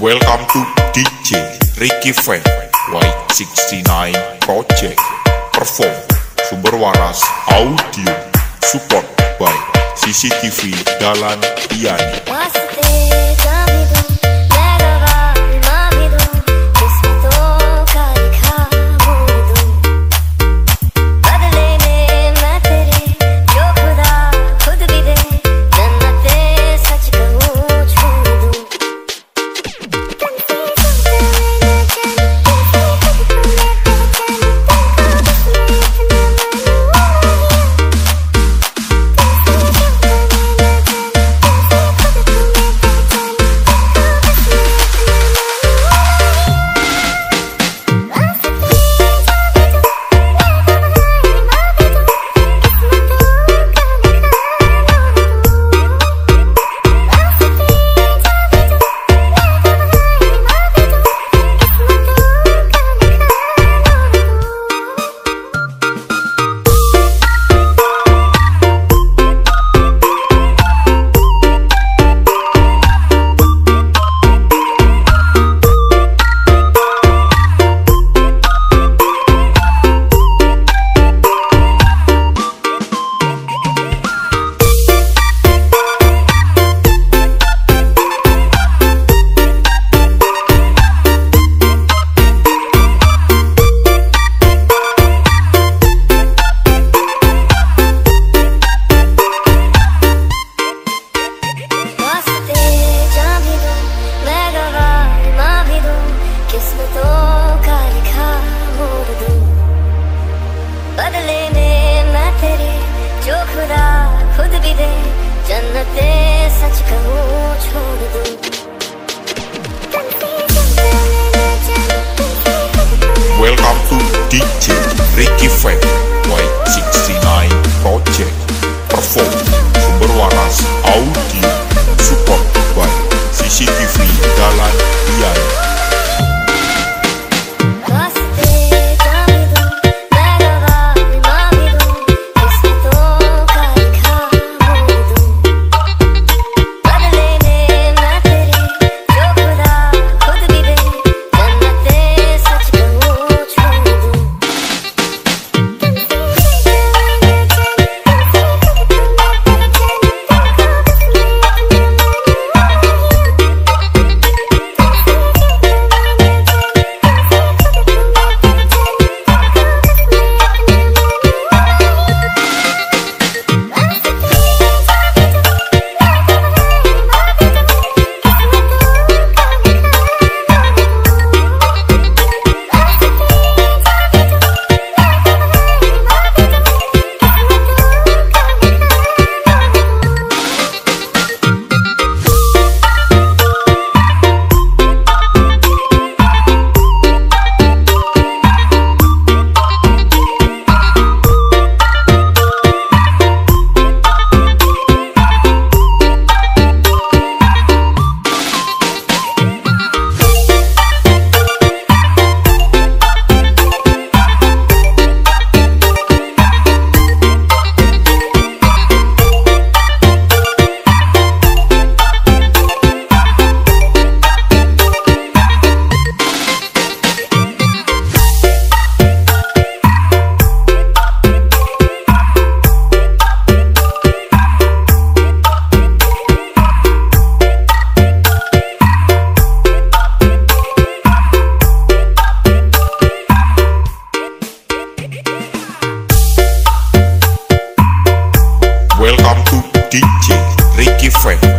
Welcome to DJ Ricky Fan Y69 Project. Perform Sumber Waras Audio Support by CCTV Dalan Diani. भी दे जन्नते सच कहूँ छोड़ दूँ Welcome to DJ Ricky Fett. Ricky Fred.